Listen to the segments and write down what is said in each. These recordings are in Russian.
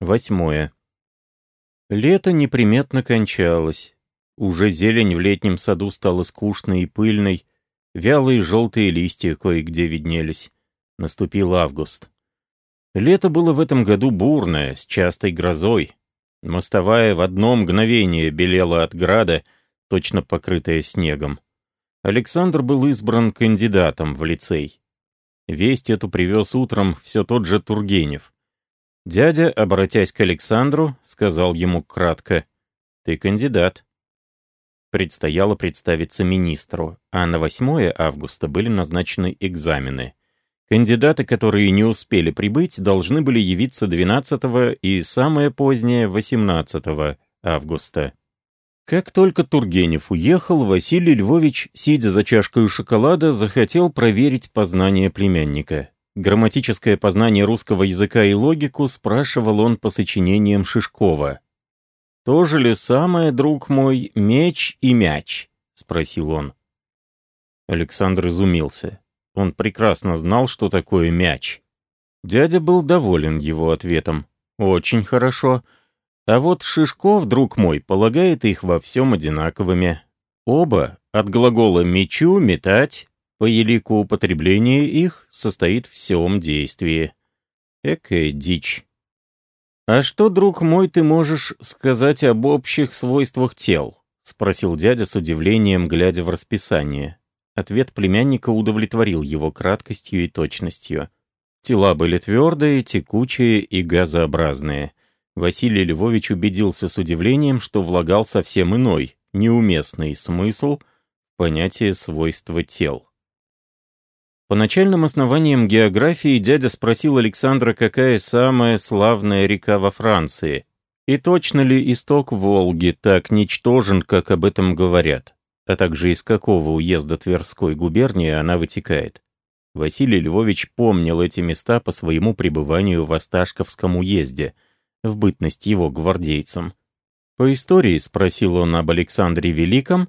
Восьмое. Лето неприметно кончалось. Уже зелень в летнем саду стала скучной и пыльной, вялые желтые листья кое-где виднелись. Наступил август. Лето было в этом году бурное, с частой грозой. Мостовая в одно мгновение белела от града, точно покрытая снегом. Александр был избран кандидатом в лицей. Весть эту привез утром все тот же Тургенев. Дядя, обратясь к Александру, сказал ему кратко, «Ты кандидат». Предстояло представиться министру, а на 8 августа были назначены экзамены. Кандидаты, которые не успели прибыть, должны были явиться 12 и самое позднее 18 августа. Как только Тургенев уехал, Василий Львович, сидя за чашкой шоколада, захотел проверить познание племянника. Грамматическое познание русского языка и логику спрашивал он по сочинениям Шишкова. «То же ли самое, друг мой, меч и мяч?» — спросил он. Александр изумился. Он прекрасно знал, что такое мяч. Дядя был доволен его ответом. «Очень хорошо. А вот Шишков, друг мой, полагает их во всем одинаковыми. Оба, от глагола «мечу» — «метать», по елику употребления их состоит в всем действии. Экая дичь. «А что, друг мой, ты можешь сказать об общих свойствах тел?» — спросил дядя с удивлением, глядя в расписание. Ответ племянника удовлетворил его краткостью и точностью. Тела были твердые, текучие и газообразные. Василий Львович убедился с удивлением, что влагал совсем иной, неуместный смысл в понятие свойства тел. По начальным основаниям географии дядя спросил Александра, какая самая славная река во Франции, и точно ли исток Волги так ничтожен, как об этом говорят, а также из какого уезда Тверской губернии она вытекает. Василий Львович помнил эти места по своему пребыванию в Осташковском уезде, в бытность его гвардейцем. По истории спросил он об Александре Великом,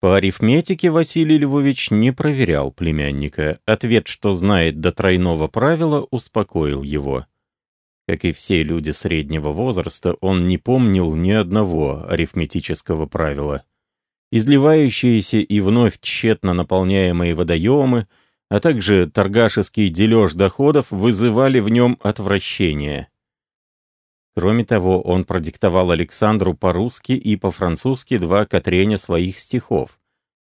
по арифметике Василий Львович не проверял племянника. Ответ, что знает до тройного правила, успокоил его. Как и все люди среднего возраста, он не помнил ни одного арифметического правила. Изливающиеся и вновь тщетно наполняемые водоемы, а также торгашеский дележ доходов вызывали в нем отвращение. Кроме того, он продиктовал Александру по-русски и по-французски два катреня своих стихов,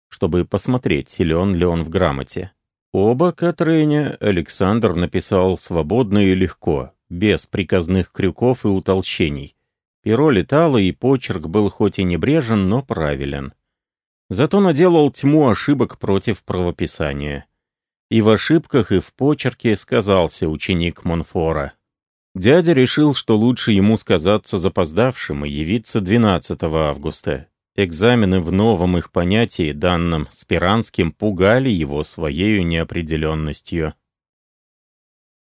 чтобы посмотреть, силен ли он в грамоте. Оба катреня Александр написал свободно и легко, без приказных крюков и утолщений. Перо летало, и почерк был хоть и небрежен, но правилен. Зато наделал тьму ошибок против правописания. И в ошибках, и в почерке сказался ученик Монфора. Дядя решил, что лучше ему сказаться запоздавшим и явиться 12 августа. Экзамены в новом их понятии, данном Спиранским, пугали его своей неопределенностью.